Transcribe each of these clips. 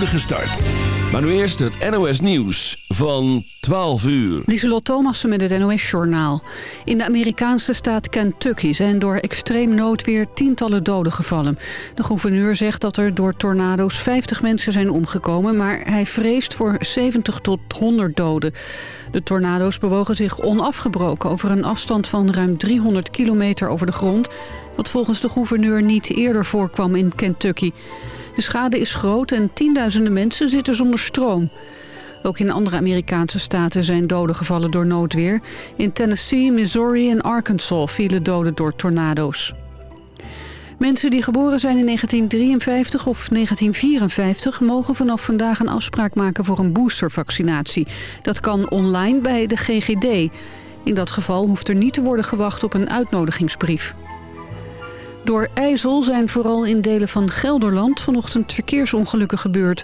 start. Maar nu eerst het NOS Nieuws van 12 uur. Lieselot Thomassen met het NOS-journaal. In de Amerikaanse staat Kentucky zijn door extreem noodweer tientallen doden gevallen. De gouverneur zegt dat er door tornado's 50 mensen zijn omgekomen... maar hij vreest voor 70 tot 100 doden. De tornado's bewogen zich onafgebroken over een afstand van ruim 300 kilometer over de grond... wat volgens de gouverneur niet eerder voorkwam in Kentucky... De schade is groot en tienduizenden mensen zitten zonder stroom. Ook in andere Amerikaanse staten zijn doden gevallen door noodweer. In Tennessee, Missouri en Arkansas vielen doden door tornado's. Mensen die geboren zijn in 1953 of 1954 mogen vanaf vandaag een afspraak maken voor een boostervaccinatie. Dat kan online bij de GGD. In dat geval hoeft er niet te worden gewacht op een uitnodigingsbrief. Door IJssel zijn vooral in delen van Gelderland vanochtend verkeersongelukken gebeurd.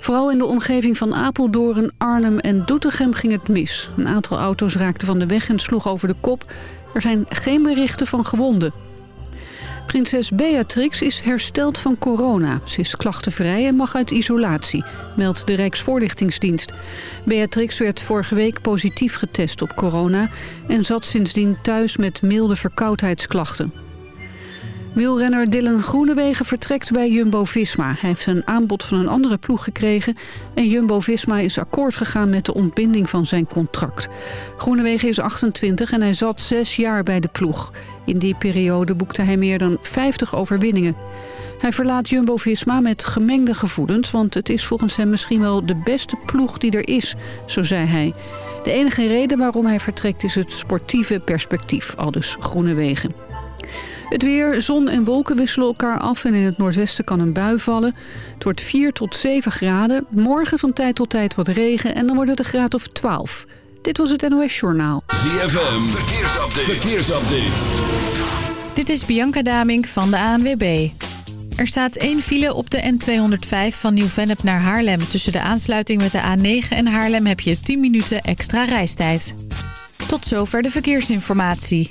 Vooral in de omgeving van Apeldoorn, Arnhem en Doetinchem ging het mis. Een aantal auto's raakten van de weg en sloeg over de kop. Er zijn geen berichten van gewonden. Prinses Beatrix is hersteld van corona. Ze is klachtenvrij en mag uit isolatie, meldt de Rijksvoorlichtingsdienst. Beatrix werd vorige week positief getest op corona... en zat sindsdien thuis met milde verkoudheidsklachten. Wielrenner Dylan Groenewegen vertrekt bij Jumbo-Visma. Hij heeft een aanbod van een andere ploeg gekregen... en Jumbo-Visma is akkoord gegaan met de ontbinding van zijn contract. Groenewegen is 28 en hij zat zes jaar bij de ploeg. In die periode boekte hij meer dan 50 overwinningen. Hij verlaat Jumbo-Visma met gemengde gevoelens... want het is volgens hem misschien wel de beste ploeg die er is, zo zei hij. De enige reden waarom hij vertrekt is het sportieve perspectief, aldus Groenewegen. Het weer, zon en wolken wisselen elkaar af en in het noordwesten kan een bui vallen. Het wordt 4 tot 7 graden. Morgen van tijd tot tijd wat regen en dan wordt het een graad of 12. Dit was het NOS Journaal. ZFM, verkeersupdate. verkeersupdate. Dit is Bianca Damink van de ANWB. Er staat één file op de N205 van Nieuw-Vennep naar Haarlem. Tussen de aansluiting met de A9 en Haarlem heb je 10 minuten extra reistijd. Tot zover de verkeersinformatie.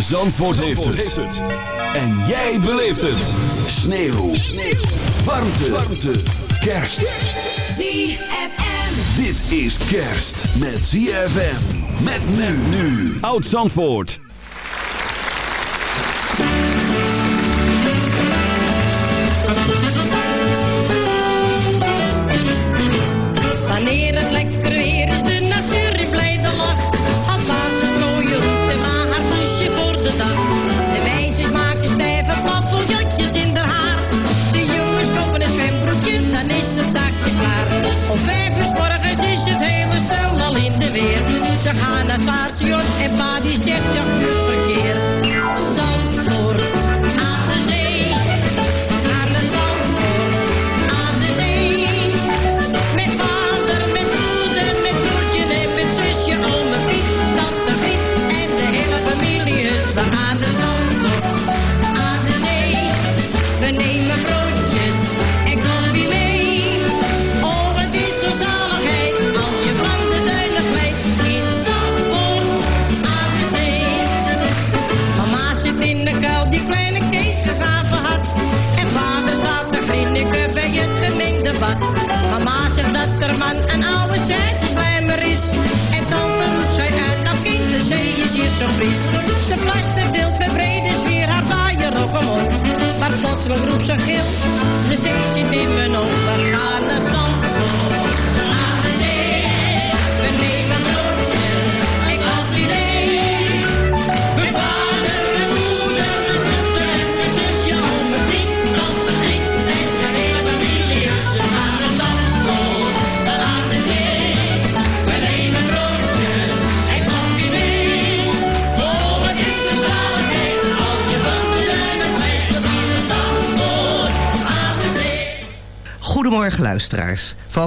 Zandvoort, heeft, het. En jij beleeft het. Sneeuw. Sneeuw. Warmte. Warmte. Kerst. ZFM. Dit is kerst met ZFM. Met men nu. Oud Zandvoort. Is het zaakje klaar. Om vijf uur morgens is het hele stel al in de weer. Ze gaan naar het station en pa die zegt ja, goed verkeer.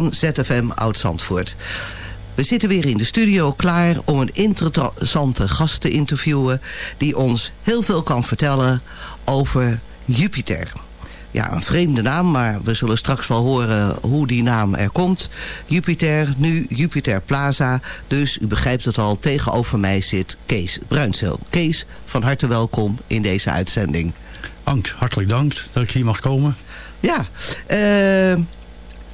Van ZFM Oud-Zandvoort. We zitten weer in de studio klaar om een interessante gast te interviewen... die ons heel veel kan vertellen over Jupiter. Ja, een vreemde naam, maar we zullen straks wel horen hoe die naam er komt. Jupiter, nu Jupiter Plaza. Dus u begrijpt het al, tegenover mij zit Kees Bruinzeel. Kees, van harte welkom in deze uitzending. Ank, hartelijk dank dat ik hier mag komen. Ja, uh,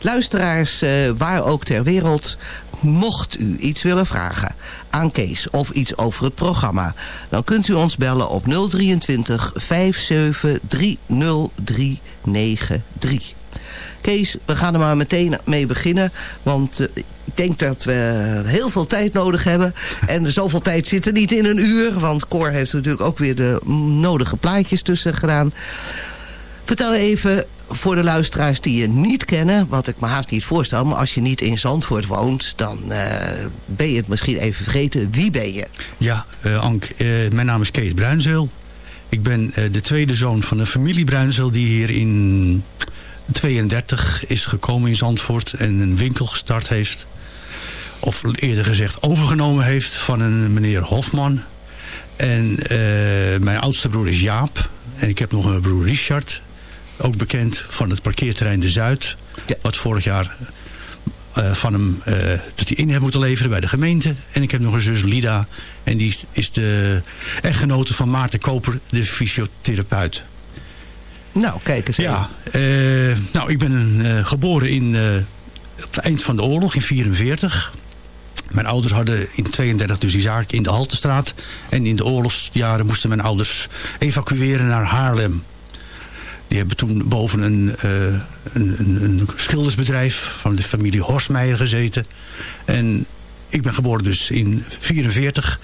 luisteraars, uh, waar ook ter wereld... Mocht u iets willen vragen aan Kees of iets over het programma... dan kunt u ons bellen op 023 57 30393. Kees, we gaan er maar meteen mee beginnen. Want uh, ik denk dat we heel veel tijd nodig hebben. En zoveel tijd zit er niet in een uur. Want Cor heeft natuurlijk ook weer de nodige plaatjes tussen gedaan. Vertel even voor de luisteraars die je niet kennen, wat ik me haast niet voorstel... maar als je niet in Zandvoort woont, dan uh, ben je het misschien even vergeten. Wie ben je? Ja, uh, Ank, uh, mijn naam is Kees Bruinzeel. Ik ben de tweede zoon van een familie Bruinzeel... die hier in 32 is gekomen in Zandvoort en een winkel gestart heeft. Of eerder gezegd overgenomen heeft van een meneer Hofman. En mijn oudste broer is Jaap. En ik heb nog een broer Richard ook bekend van het parkeerterrein De Zuid. Ja. Wat vorig jaar uh, van hem uh, dat hij in heeft moeten leveren bij de gemeente. En ik heb nog een zus Lida. En die is de echtgenote van Maarten Koper, de fysiotherapeut. Nou, kijk eens Ja, uh, nou, ik ben geboren in, het eind van de oorlog in 1944. Mijn ouders hadden in 32 dus die zaak in de Haltestraat. En in de oorlogsjaren moesten mijn ouders evacueren naar Haarlem. Die hebben toen boven een, uh, een, een, een, schildersbedrijf van de familie Horstmeijer gezeten. En ik ben geboren dus in 44.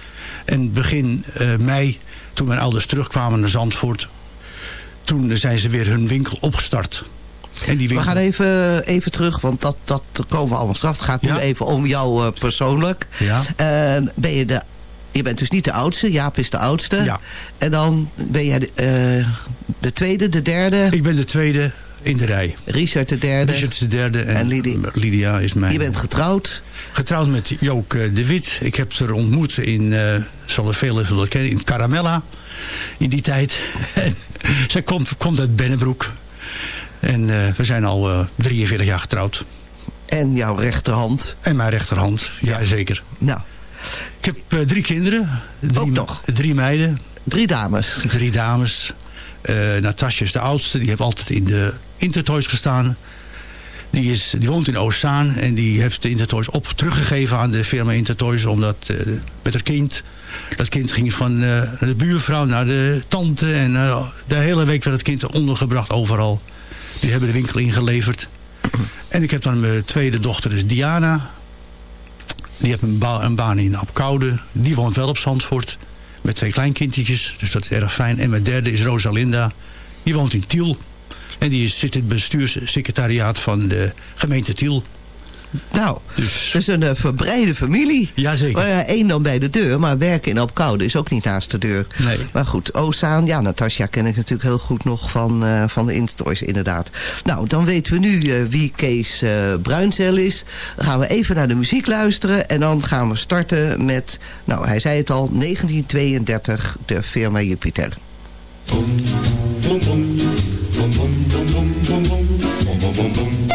En begin uh, mei, toen mijn ouders terugkwamen naar Zandvoort... toen zijn ze weer hun winkel opgestart. En die winkel... We gaan even, even terug, want dat, dat komen we allemaal straks. Het gaat nu ja. even om jou uh, persoonlijk. Ja. ben je de je bent dus niet de oudste. Jaap is de oudste. Ja. En dan ben jij de, uh, de tweede, de derde. Ik ben de tweede in de rij. Richard de derde. Richard de derde. En, en Lydia. Lydia is mijn... Je bent getrouwd. Getrouwd met Jook de Wit. Ik heb ze ontmoet in, uh, zullen velen zullen kennen, in Caramella. In die tijd. zij komt, komt uit Bennebroek. En uh, we zijn al uh, 43 jaar getrouwd. En jouw rechterhand. En mijn rechterhand, ja, ja zeker. Nou, ik heb uh, drie kinderen. Drie, Ook nog? Drie meiden. Drie dames? Drie dames. Uh, Natasja is de oudste. Die heeft altijd in de Intertoys gestaan. Die, is, die woont in Oostzaan. En die heeft de Intertoys op teruggegeven aan de firma Intertoys. Omdat uh, met haar kind... Dat kind ging van de buurvrouw naar de tante. En de hele week werd het kind ondergebracht overal. Die hebben de winkel ingeleverd. en ik heb dan mijn tweede dochter, is Diana. Die heeft een, ba een baan in Apkoude. Die woont wel op Zandvoort. Met twee kleinkindjes. Dus dat is erg fijn. En mijn derde is Rosalinda. Die woont in Tiel. En die zit in het bestuurssecretariaat van de gemeente Tiel. Nou, dus. dat is een uh, verbreide familie. Jazeker. Eén uh, dan bij de deur, maar werken in Opkoude is ook niet naast de deur. Nee. Maar goed, Ozaan, ja, Natasja ken ik natuurlijk heel goed nog van, uh, van de Intertoys inderdaad. Nou, dan weten we nu wie Kees Bruinzel is. Dan gaan we even naar de muziek luisteren en dan gaan we starten met, nou, hij zei het al, 1932, de firma Jupiter. Boom, boom, boom.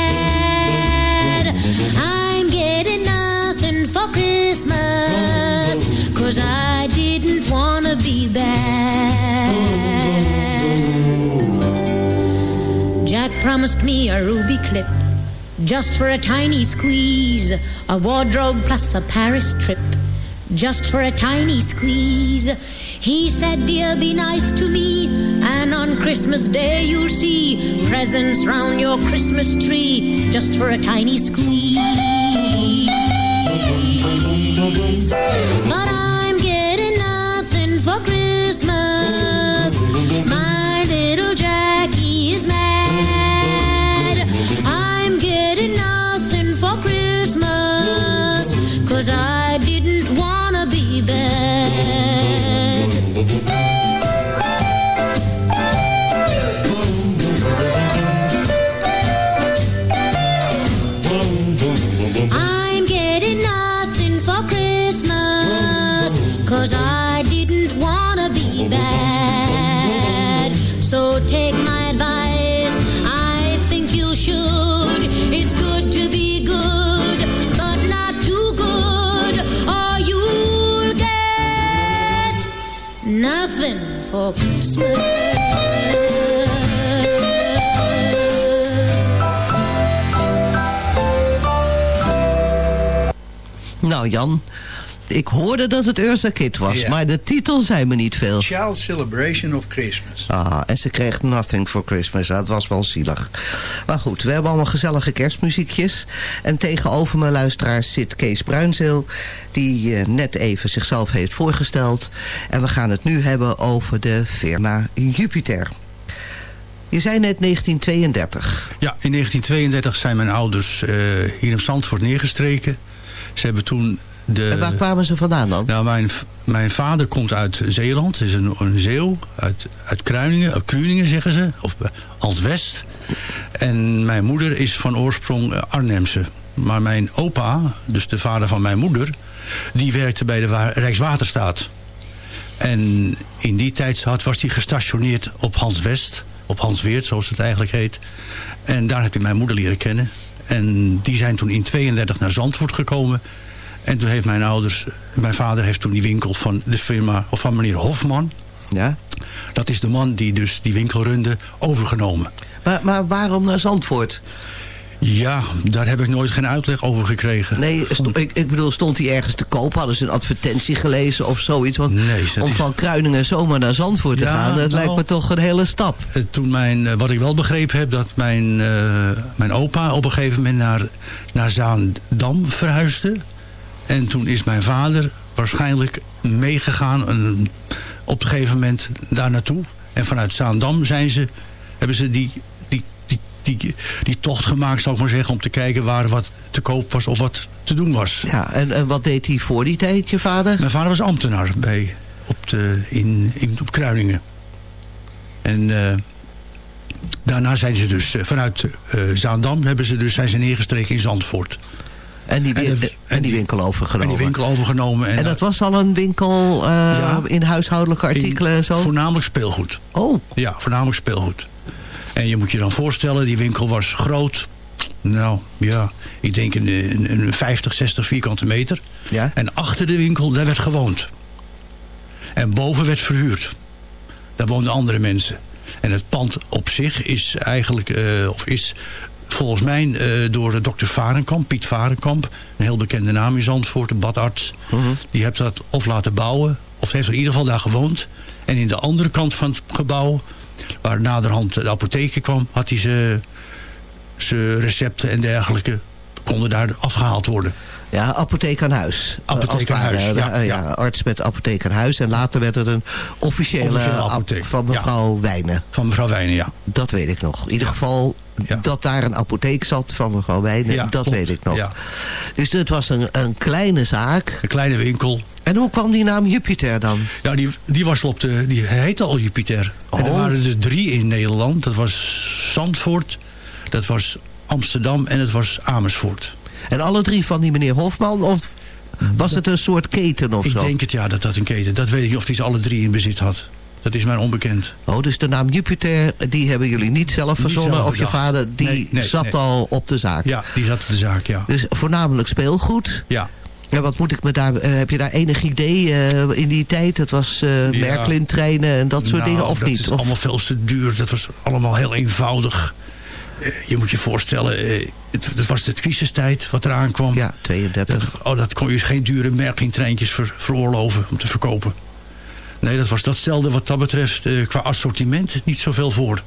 Cause I didn't wanna be bad. Jack promised me a ruby clip just for a tiny squeeze, a wardrobe plus a Paris trip. Just for a tiny squeeze. He said, Dear, be nice to me, and on Christmas Day you'll see presents round your Christmas tree, just for a tiny squeeze. But I nothing for Christmas. Nou Jan, ik hoorde dat het Ursa Kid was, Ja. maar de titel zei me niet veel. Child Celebration of Christmas. Ah, en ze kreeg Nothing for Christmas. Dat was wel zielig. Maar goed, we hebben allemaal gezellige kerstmuziekjes. En tegenover mijn luisteraars zit Kees Bruinzeel... die eh, net even zichzelf heeft voorgesteld. En we gaan het nu hebben over de firma Jupiter. Je zei net 1932. Ja, in 1932 zijn mijn ouders eh, hier in Zandvoort neergestreken. Ze hebben toen de... en waar kwamen ze vandaan dan? Nou, mijn, mijn vader komt uit Zeeland. Is een, een Zeeuw. Uit, uit Kruiningen. Uit Kruiningen zeggen ze. Of eh, Hans West. En mijn moeder is van oorsprong eh, Arnhemse. Maar mijn opa, dus de vader van mijn moeder... die werkte bij de Wa- Rijkswaterstaat. En in die tijd was hij gestationeerd op Hans West. Op Hans Weert, zoals het eigenlijk heet. En daar heb ik mijn moeder leren kennen. En die zijn toen in 32 naar Zandvoort gekomen. En toen heeft mijn ouders... Mijn vader heeft toen die winkel van de firma... of van meneer Hofman. Ja? Dat is de man die dus die winkel runde overgenomen. Maar, maar waarom naar Zandvoort? Ja, daar heb ik nooit geen uitleg over gekregen. Nee, ik, ik bedoel, stond hij ergens te koop? Hadden ze een advertentie gelezen of zoiets? Want Nee, om is- van Kruiningen zomaar naar Zandvoort te Ja, gaan... dat nou- lijkt me toch een hele stap. Eh, Toen mijn, eh, wat ik wel begrepen heb, dat mijn, eh, mijn opa op een gegeven moment naar, naar Zaandam verhuisde. En toen is mijn vader waarschijnlijk meegegaan en op een gegeven moment daar naartoe. En vanuit Zaandam zijn ze, hebben ze die, die, die, die, die tocht gemaakt, zou ik maar zeggen, om te kijken waar wat te koop was of wat te doen was. Ja, en, en wat deed hij voor die tijd, je vader? Mijn vader was ambtenaar bij, op, de, in, in, op Kruiningen. En eh, daarna zijn ze dus eh, vanuit eh, Zaandam hebben ze dus, zijn ze neergestreken in Zandvoort. En die, En win- de- en die en winkel overgenomen. En die winkel overgenomen. En, En dat was al een winkel eh, Ja. in huishoudelijke artikelen en zo? Voornamelijk speelgoed. Oh, Ja, voornamelijk speelgoed. En je moet je dan voorstellen, die winkel was groot. Nou, ja, ik denk een, een, een 50, 60 vierkante meter. ja. En achter de winkel, daar werd gewoond. En boven werd verhuurd. Daar woonden andere mensen. En het pand op zich is eigenlijk, eh, of is volgens mij eh, door dokter Varenkamp, Piet Varenkamp, een heel bekende naam in Zandvoort, een badarts. Mhm. Die heeft dat of laten bouwen, of heeft er in ieder geval daar gewoond. En in de andere kant van het gebouw, waar naderhand de apotheker kwam, had hij zijn recepten en dergelijke, konden daar afgehaald worden. Ja, apotheek aan huis. Apotheek aan huis, ja, Eh, ja. arts met apotheek aan huis. En later werd het een officiële, Officiële ap- apotheek, van mevrouw Wijnen. Van mevrouw Wijnen, ja. Dat weet ik nog. In ieder geval Ja. dat daar een apotheek zat van mevrouw Wijnen. Ja, dat klopt. weet ik nog. Ja. Dus het was een, een kleine zaak. Een kleine winkel. En hoe kwam die naam Jupiter dan? Ja, die, die was op de. Die heette al Jupiter. En er Oh. waren er drie in Nederland. Dat was Zandvoort, dat was Amsterdam en het was Amersfoort. En alle drie van die meneer Hofman? Of was het een soort keten of Ik zo? denk het ja, dat dat een keten. Dat weet ik niet of hij ze alle drie in bezit had. Dat is mij onbekend. Oh, dus de naam Jupiter, die hebben jullie niet zelf Niet verzonnen? zelf of je vader, die Nee, nee, zat nee. al op de zaak? Ja, die zat op de zaak, ja. Dus voornamelijk speelgoed. Ja, En wat moet ik me daar, eh, heb je daar enig idee eh, in die tijd? Het was Ja. Merklin treinen en dat soort Nou, dingen, of dat niet? is Of- allemaal veel te duur. Dat was allemaal heel eenvoudig. Eh, je moet je voorstellen, eh, het, het was de crisistijd wat eraan kwam. Ja, 32. Dat, oh, dat kon je geen dure merklingtreintjes ver, veroorloven om te verkopen. Nee, dat was datzelfde wat dat betreft eh, qua assortiment niet zoveel voor.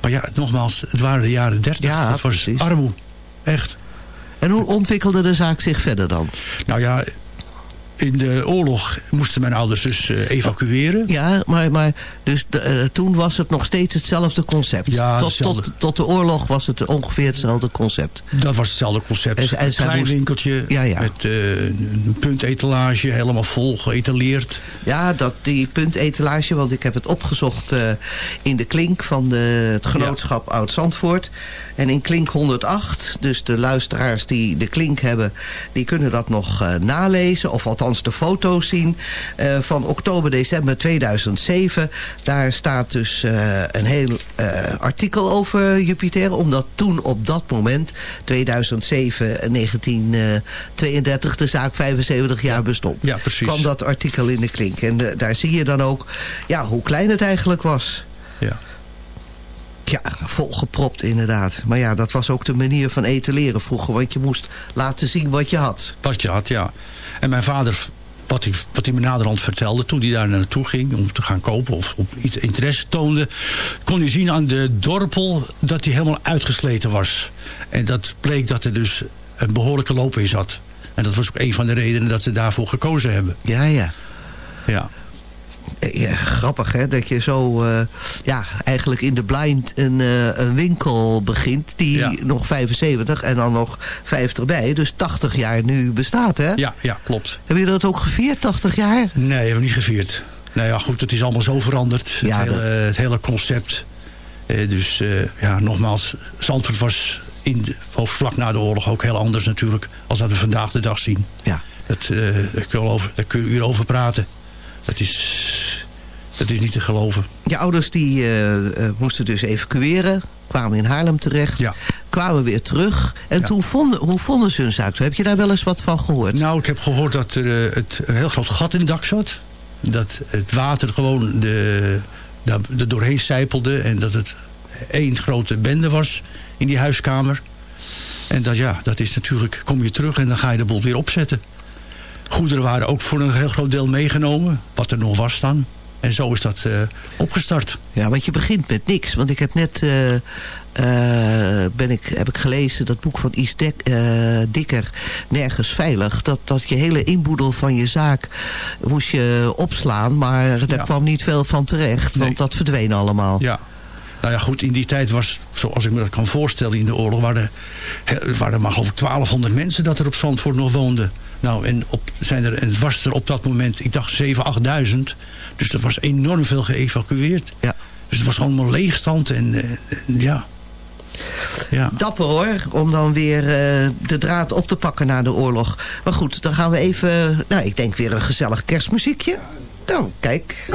Maar ja, nogmaals, het waren de jaren 30. Ja, dat was precies. armoe. Echt. En hoe ontwikkelde de zaak zich verder dan? Nou ja, in de oorlog moesten mijn ouders dus eh, evacueren. Ja, maar, maar dus de, eh, toen was het nog steeds hetzelfde concept. Ja, tot, tot, tot de oorlog was het ongeveer hetzelfde concept. Dat was hetzelfde concept. En een klein moest- winkeltje Ja, ja. met eh, een puntetalage, helemaal vol geëtaleerd. Ja, dat, die puntetalage, want ik heb het opgezocht in de klink van de, het genootschap Oud-Zandvoort. En in klink 108, dus de luisteraars die de klink hebben... die kunnen dat nog nalezen, of althans de foto's zien... eh, van oktober, december 2007. Daar staat dus eh, een heel eh, artikel over Jupiter... omdat toen op dat moment, 2007 en 1932... de zaak 75 jaar bestond Ja, precies. kwam dat artikel in de klink. En daar zie je dan ook ja, hoe klein het eigenlijk was. Ja. Ja, volgepropt inderdaad. Maar ja, dat was ook de manier van etaleren vroeger. Want je moest laten zien wat je had. Wat je had, ja. En mijn vader, wat hij, wat hij me naderhand vertelde... toen hij daar naartoe ging om te gaan kopen of op iets interesse toonde... kon hij zien aan de dorpel dat hij helemaal uitgesleten was. En dat bleek dat er dus een behoorlijke loop in zat. En dat was ook een van de redenen dat ze daarvoor gekozen hebben. Ja, ja. Ja, ja grappig hè, dat je zo eh, ja, eigenlijk in de blind een, eh, een winkel begint... die Ja. nog 75 en dan nog 50 bij. Dus 80 jaar nu bestaat hè. ja, ja klopt. Heb je dat ook gevierd, 80 jaar? Nee, hebben we niet gevierd. Nou ja, goed, het is allemaal zo veranderd. Ja, het, dat- hele, het hele concept. Eh, dus eh, ja, nogmaals, Zandvoort was in de, vlak na de oorlog ook heel anders natuurlijk... als dat we vandaag de dag zien. Ja. Dat, eh, daar, kun je wel over, daar kun je uren over praten. Dat is, dat is niet te geloven. Je ouders die eh, eh, moesten dus evacueren. Kwamen in Haarlem terecht. Ja. Kwamen weer terug. En Ja. toen vonden, hoe vonden ze hun zaak? Heb je daar wel eens wat van gehoord? Nou, ik heb gehoord dat er eh, het, een heel groot gat in het dak zat. Dat het water gewoon de, daar, er doorheen sijpelde. En dat het één grote bende was in die huiskamer. En dat, ja, dat is natuurlijk, kom je terug en dan ga je de boel weer opzetten. Goederen waren ook voor een heel groot deel meegenomen. Wat er nog was dan. En zo is dat eh, opgestart. Ja, want je begint met niks. Want ik heb net eh, eh, ben ik, heb ik gelezen dat boek van Is Dek, Dikker, Nergens Veilig. Dat, dat je hele inboedel van je zaak moest je opslaan. Maar daar Ja. kwam niet veel van terecht. Want Nee. dat verdween allemaal. Ja. Nou ja, goed, in die tijd was, zoals ik me dat kan voorstellen in de oorlog... waren er, waren maar geloof ik 1200 mensen dat er op Zandvoort nog woonden. Nou, en, op, zijn er, en het was er op dat moment, ik dacht 7, 8000. Dus er was enorm veel geëvacueerd. Ja. Dus het was gewoon allemaal leegstand en eh, ja. Ja. Dapper hoor, om dan weer eh, de draad op te pakken na de oorlog. Maar goed, dan gaan we even, nou ik denk weer een gezellig kerstmuziekje. Nou, kijk.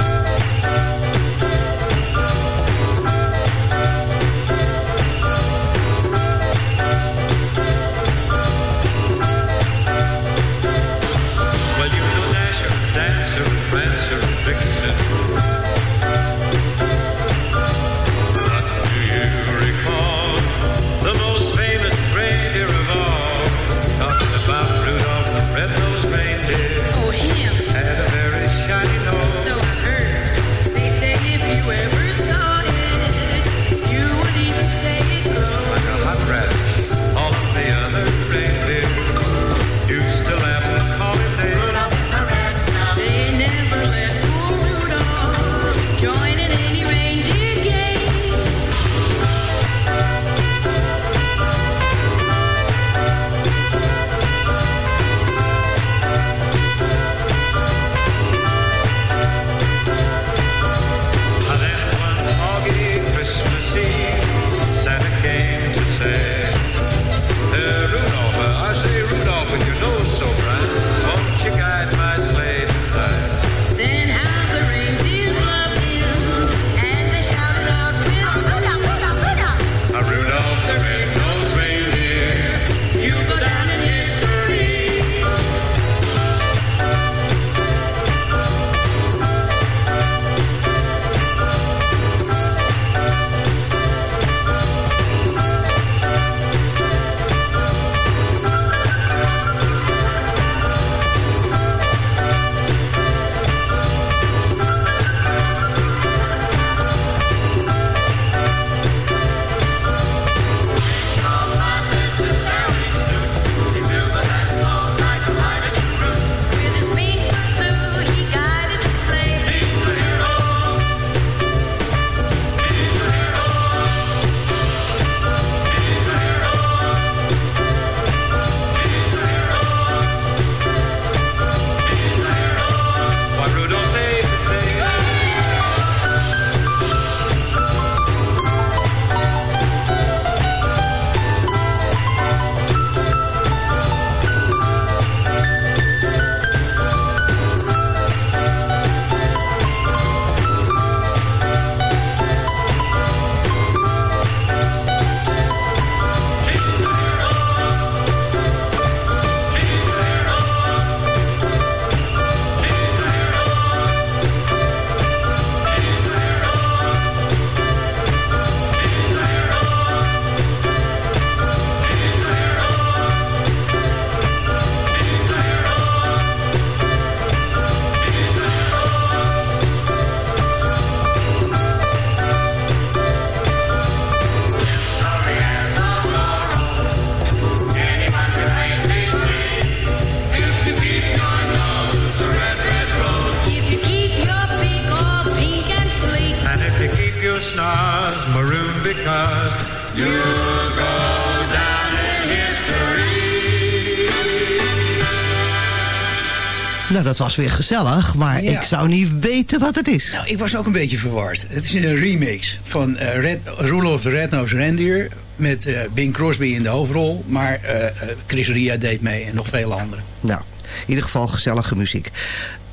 Was weer gezellig, maar Ja. ik zou niet weten wat het is. Nou, ik was ook een beetje verward. Het is een remix van eh Red, Rudolph the Red-Nosed Reindeer... met eh, Bing Crosby in de hoofdrol. Maar eh, Chris Ria deed mee en nog vele anderen. Nou, in ieder geval gezellige muziek.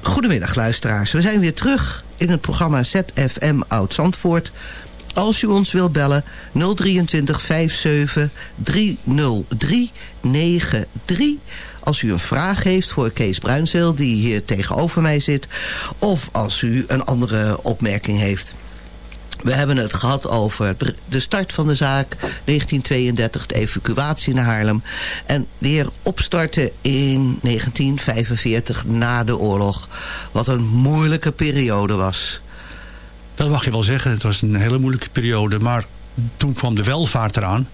Goedemiddag luisteraars, we zijn weer terug in het programma ZFM Oud-Zandvoort. Als u ons wilt bellen 023 57 303 93. Als u een vraag heeft voor Kees Bruinzeel die hier tegenover mij zit. Of als u een andere opmerking heeft. We hebben het gehad over de start van de zaak, 1932, de evacuatie naar Haarlem. En weer opstarten in 1945 na de oorlog. Wat een moeilijke periode was. Dat mag je wel zeggen. Het was een hele moeilijke periode. Maar toen kwam de welvaart eraan.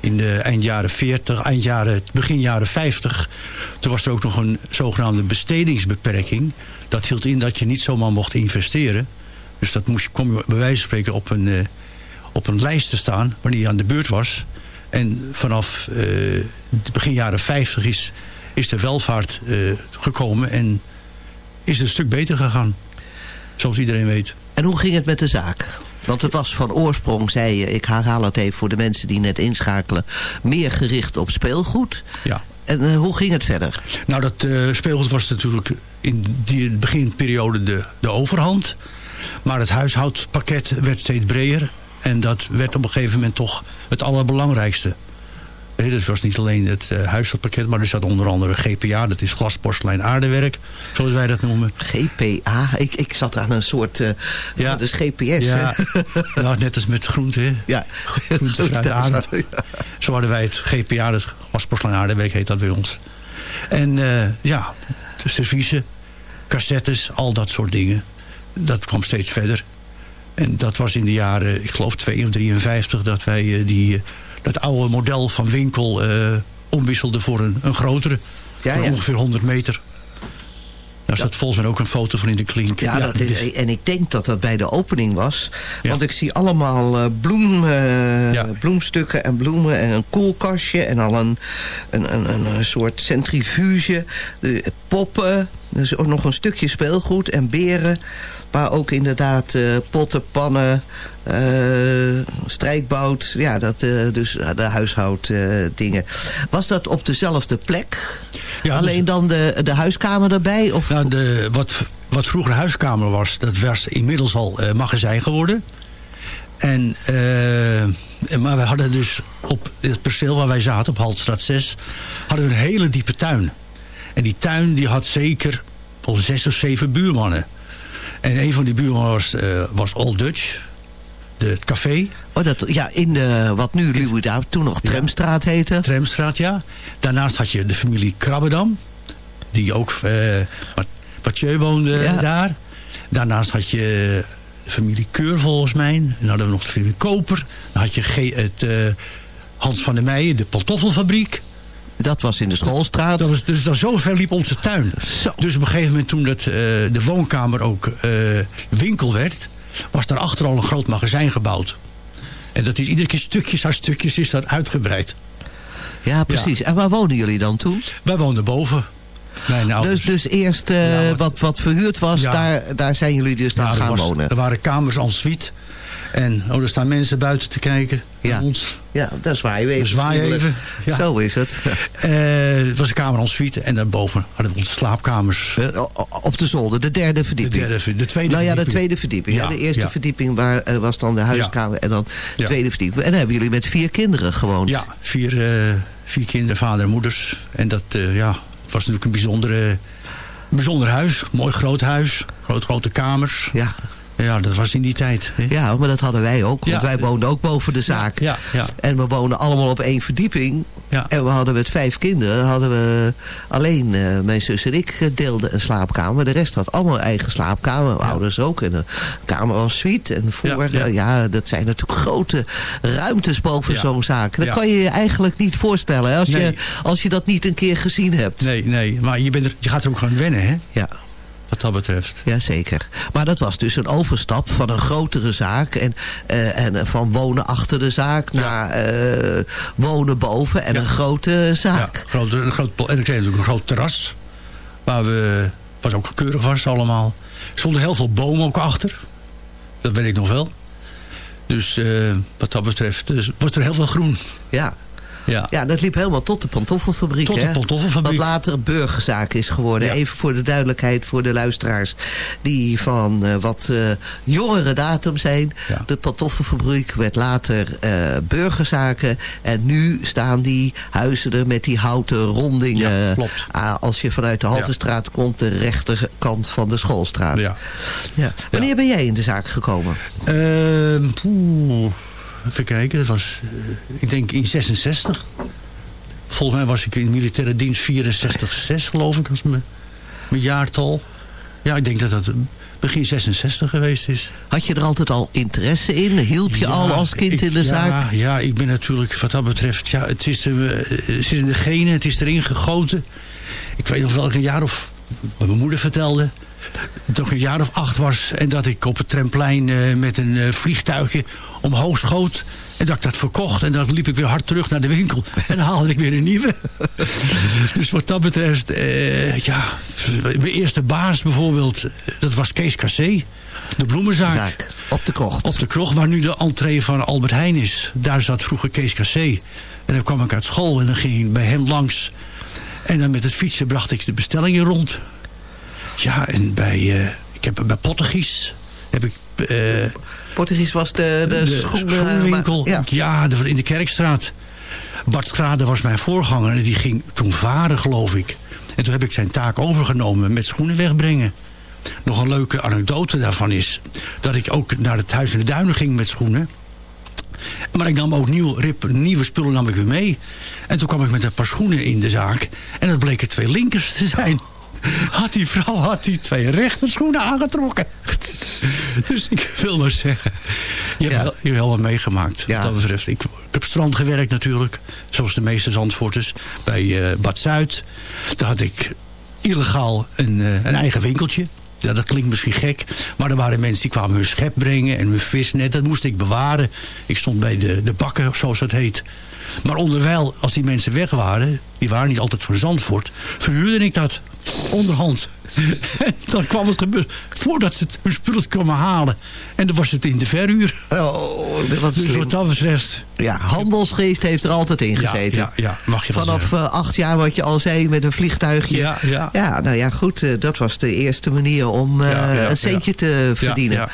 In de eind jaren 40, eind jaren, begin jaren 50. Toen was er ook nog een zogenaamde bestedingsbeperking. Dat hield in dat je niet zomaar mocht investeren. Dus dat moest je bij wijze van spreken op een, eh, op een lijst te staan wanneer je aan de beurt was. En vanaf eh, begin jaren 50 is, is de welvaart eh, gekomen en is het een stuk beter gegaan. Zoals iedereen weet. En hoe ging het met de zaak? Want het was van oorsprong, zei je, ik herhaal het even voor de mensen die net inschakelen, meer gericht op speelgoed. Ja. En eh, hoe ging het verder? Nou, dat eh, speelgoed was natuurlijk in die beginperiode de, de overhand. Maar het huishoudpakket werd steeds breder. En dat werd op een gegeven moment toch het allerbelangrijkste. Hè, dat was niet alleen het huishoudpakket, maar er zat onder andere GPA. Dat is glas, porselein, aardewerk, zoals wij dat noemen. GPA, ik, ik zat aan een soort, eh Ja. dat is GPS. Ja, net als met groente. ja. Groente, fruit, aarde. Zo hadden wij het GPA, dat glas, porselein, aardewerk heet dat bij ons. En eh, ja, de serviezen, cassettes, al dat soort dingen. Dat kwam steeds verder. En dat was in de jaren, ik geloof 2 of 53, dat wij die, dat oude model van winkel eh, omwisselden voor een, een grotere. Ja, van ja. ongeveer 100 meter. Daar staat volgens mij ook een foto van in de klink. Ja, dat is, en ik denk dat dat bij de opening was. Ja. Want ik zie allemaal eh, bloem, eh, Ja. bloemstukken en bloemen en een koelkastje en al een, een, een, een, soort centrifuge. Poppen, dus ook nog een stukje speelgoed en beren. Maar ook inderdaad eh, potten, pannen, eh, strijkbout. Ja, dat, eh, dus de huishouddingen. Was dat op dezelfde plek? Ja, Alleen dan de, de huiskamer erbij? Of, Nou, de, wat, wat vroeger huiskamer was, dat was inmiddels al magazijn geworden. En, maar we hadden dus op het perceel waar wij zaten, op Haltstraat 6, hadden we een hele diepe tuin. En die tuin die had zeker al zes of zeven buurmannen. En een van die buurmannen was, eh, was Old Dutch, de, het café. Oh, dat, ja, in de, wat nu Louis toen nog Tramstraat heette. Tramstraat, ja. Daarnaast had je de familie Krabbedam. Die ook, eh Mat- Mathieu woonde Ja. daar. Daarnaast had je de familie Keur volgens mij. En dan hadden we nog de familie Koper. Dan had je het, eh, Hans van der Meijen, de pantoffelfabriek. Dat was in de schoolstraat. Dat was, dus dan zo ver liep onze tuin. Zo. Dus op een gegeven moment toen dat, eh, de woonkamer ook eh, winkel werd... was daarachter al een groot magazijn gebouwd. En dat is iedere keer stukjes aan stukjes is dat uitgebreid. Ja, precies. En waar woonden jullie dan toen? Wij woonden boven. Dus, dus eerst eh, Ja, wat- wat, verhuurd was, Ja. daar, daar zijn jullie dus dan er gaan was- wonen. Er waren kamers en suite. En oh, er staan mensen buiten te kijken. Ja. Ons. Ja, daar zwaaien we even. Vriendelijk. even, ja. Zo is het. Eh, het was een kamer en suite. En daarboven hadden we onze slaapkamers. Eh, Op de zolder, de derde De, verdieping. derde, de tweede nou ja, de verdieping. tweede verdieping. Ja, de eerste verdieping waar, eh, was dan de huiskamer en dan de tweede verdieping. En dan hebben jullie met vier kinderen gewoond. Ja, vier, vier kinderen, vader en moeders. En dat ja, was natuurlijk een bijzondere, bijzonder huis. Mooi groot huis. Groot, grote kamers. Ja. Ja, dat was in die tijd. hè. Ja, maar dat hadden wij ook. Want Ja. wij woonden ook boven de zaak. Ja, ja. En we woonden allemaal op één verdieping. Ja. En we hadden met vijf kinderen, hadden we alleen eh, mijn zus en ik eh, deelden een slaapkamer. De rest had allemaal eigen slaapkamer. Mijn ouders ook. En een kamer en suite. En voor, Ja, ja, dat zijn natuurlijk grote ruimtes boven zo'n zaak. Dat kan je je eigenlijk niet voorstellen hè, als, je, als je dat niet een keer gezien hebt. Nee, nee. Maar je, bent er, je gaat er ook gaan wennen, hè? Ja. Wat dat betreft. Jazeker. Maar dat was dus een overstap van een grotere zaak... en, eh, en van wonen achter de zaak naar eh, wonen boven en Ja. een grote zaak. Ja, groot, een groot, en ik kreeg natuurlijk een groot terras. Waar we, was ook keurig was allemaal. Er stonden heel veel bomen ook achter. Dat weet ik nog wel. Dus eh, wat dat betreft dus was er heel veel groen. Ja. Ja. ja, dat liep helemaal tot de pantoffelfabriek. Tot de pantoffelfabriek. Wat later een burgerzaak is geworden. Ja. Even voor de duidelijkheid voor de luisteraars. Die van eh, wat eh, jongere datum zijn. Ja. De pantoffelfabriek werd later eh, burgerzaken. En nu staan die huizen er met die houten rondingen. Ja, klopt. Ah, als je vanuit de Haltestraat komt. De rechterkant van de schoolstraat. Ja. Ja. Wanneer ben jij in de zaak gekomen? Ehm, oeh, even kijken, dat was, eh, ik denk in 66. Volgens mij was ik in militaire dienst 64, 6 geloof ik, als mijn, mijn jaartal. Ja, ik denk dat dat begin 66 geweest is. Had je er altijd al interesse in? Hielp je Ja, al als kind ik- in de ja, zaak? Ja, ik ben natuurlijk wat dat betreft... Ja, het, is, eh, het zit in de genen, het is erin gegoten. Ik weet nog wel, ik een jaar of... Wat mijn moeder vertelde... dat ik een jaar of acht was... en dat ik op het tramplijn eh, met een eh, vliegtuigje omhoog schoot... en dat ik dat verkocht. En dan liep ik weer hard terug naar de winkel. En dan haalde ik weer een nieuwe. dus wat dat betreft... eh, ja, mijn eerste baas bijvoorbeeld... dat was Kees Cassé. De bloemenzaak. Zaak. Op de krocht. Op de krocht waar nu de entree van Albert Heijn is. Daar zat vroeger Kees Cassé. En dan kwam ik uit school en dan ging ik bij hem langs. En dan met het fietsen bracht ik de bestellingen rond. Ja, en bij, eh, ik heb bij Pottegies heb ik... eh, Portugies was de, de, de schoenen- schoenenwinkel. Ja. Ja, de- in de Kerkstraat. Bart Schrade was mijn voorganger en die ging toen varen, geloof ik. En toen heb ik zijn taak overgenomen met schoenen wegbrengen. Nog een leuke anekdote daarvan is dat ik ook naar het Huis in de Duinen ging met schoenen. Maar ik nam ook nieuw, rip, nieuwe spullen nam ik weer mee. En toen kwam ik met een paar schoenen in de zaak. En dat bleken twee linkers te zijn. Had die vrouw had die twee rechter schoenen aangetrokken. Dus ik wil maar zeggen. Je hebt, Ja. wel, je hebt wel wat meegemaakt. Ja. Wat dat betreft. Ik, ik heb strand gewerkt natuurlijk. Zoals de meeste Zandvoorters. Bij eh, Bad Zuid. Daar had ik illegaal een, eh, een eigen winkeltje. Ja, dat klinkt misschien gek. Maar er waren mensen die kwamen hun schep brengen en hun visnet. Dat moest ik bewaren. Ik stond bij de, de bakken, zoals dat heet. Maar onderwijl, als die mensen weg waren... die waren niet altijd van Zandvoort... verhuurde ik dat onderhand. En dan kwam het gebeuren voordat ze het- hun spullen kwamen halen. En dan was het in de verhuur. Oh, wat Dus wat dat betreft... Ja, handelsgeest heeft er altijd in Ja, gezeten. ja, ja, mag je Vanaf zeggen. eh, acht jaar, wat je al zei, met een vliegtuigje. Ja, ja. nou ja, goed. eh, dat was de eerste manier om eh, Ja, ja, een centje te verdienen.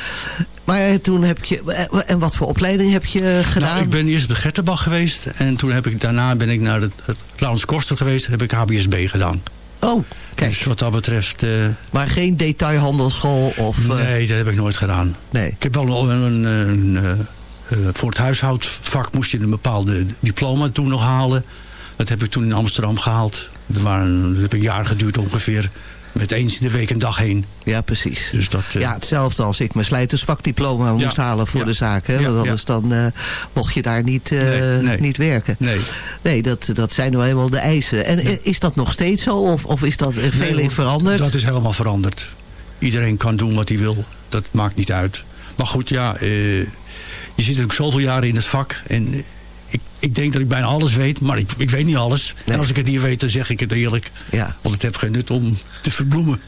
Maar toen heb je... eh, En wat voor opleiding heb je gedaan? Nou, ik ben eerst bij Getterbach geweest. En toen heb ik, daarna ben ik naar het, het Laurens Koster geweest. Heb ik HBSB gedaan. Oh, kijk. Dus wat dat betreft... eh, Maar geen detailhandelschool of... eh, nee, dat heb ik nooit gedaan. nee. Ik heb wel een... een, een, eh, eh, voor het huishoudvak moest je een bepaalde diploma toen nog halen. Dat heb ik toen in Amsterdam gehaald. Dat, waren, dat heb een jaar geduurd ongeveer. Met eens in de week een dag heen. Ja, precies. Dus dat, eh, Ja, hetzelfde als ik mijn slijtersvakdiploma moest Ja, halen voor ja, de zaak. Hè? Want anders dan eh, mocht je daar niet, eh, Nee, nee. niet werken. Nee. Nee, dat, dat zijn nou helemaal de eisen. En is dat nog steeds zo? Of, of is dat veel in veranderd? Dat is helemaal veranderd. Iedereen kan doen wat hij wil. Dat maakt niet uit. Maar goed, ja, je zit natuurlijk zoveel jaren in het vak. En ik, ik denk dat ik bijna alles weet, maar ik, ik weet niet alles. Nee. En als ik het niet weet, dan zeg ik het eerlijk. Ja, Want het heeft geen nut om te verbloemen.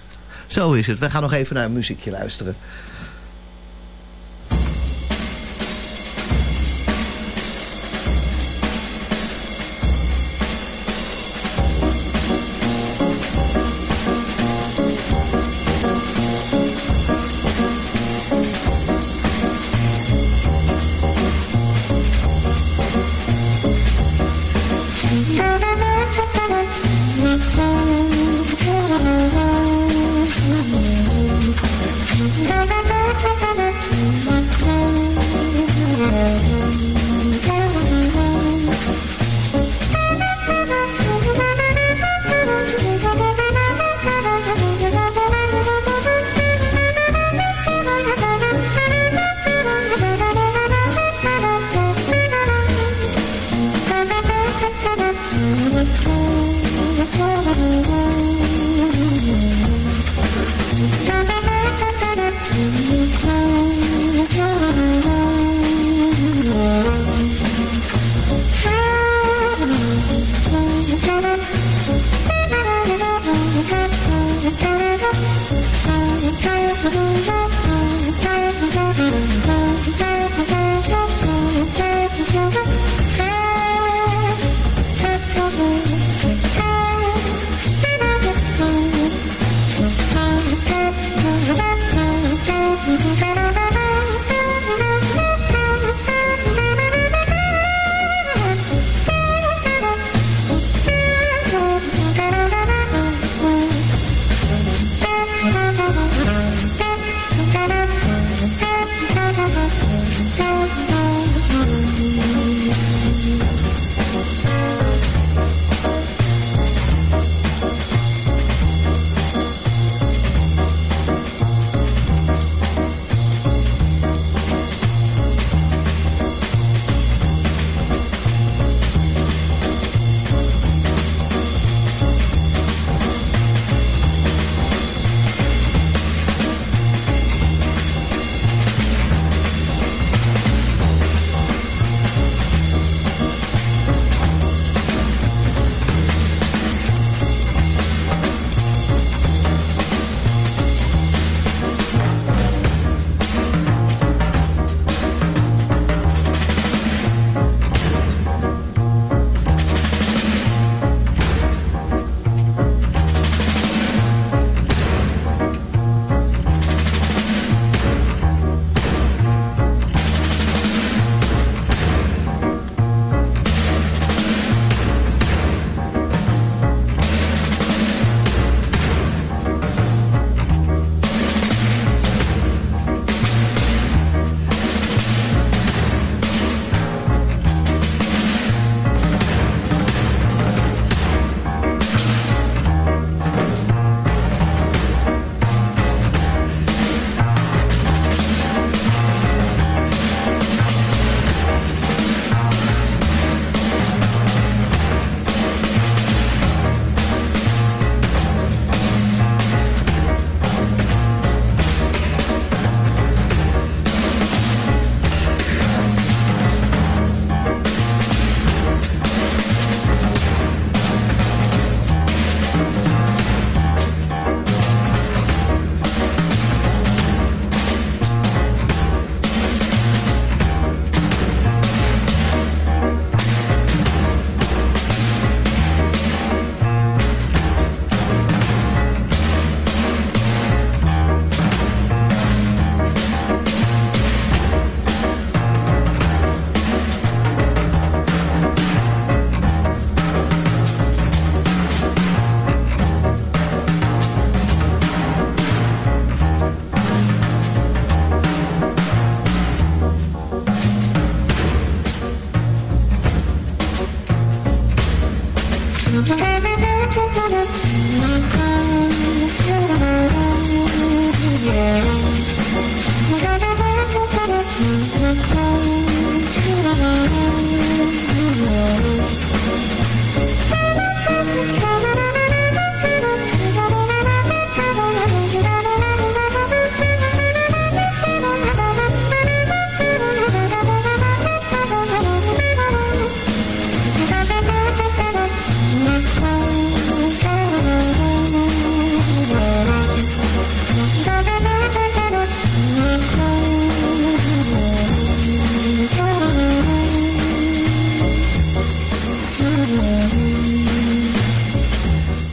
zo is het. We gaan nog even naar een muziekje luisteren.